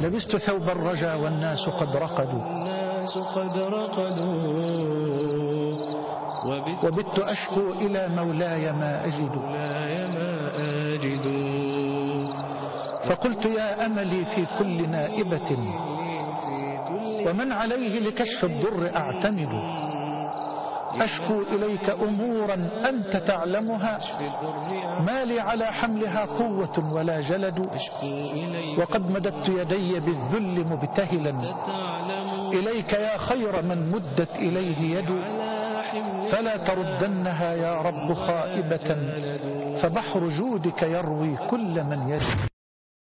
لبست ثوب الرجا والناس قد رقدوا. الناس قد رقدوا. وبت أشكو إلى مولاي ما أجد. فقلت يا أملي في كل نائبة. ومن عليه لكشف الضر أعتمد. أشكو إليك أمورا أنت تعلمها ما لي على حملها قوة ولا جلد وقد مددت يدي بالذل مبتهلا. إليك يا خير من مدت إليه يد فلا تردنها يا رب خائبة فبحر جودك يروي كل من يد.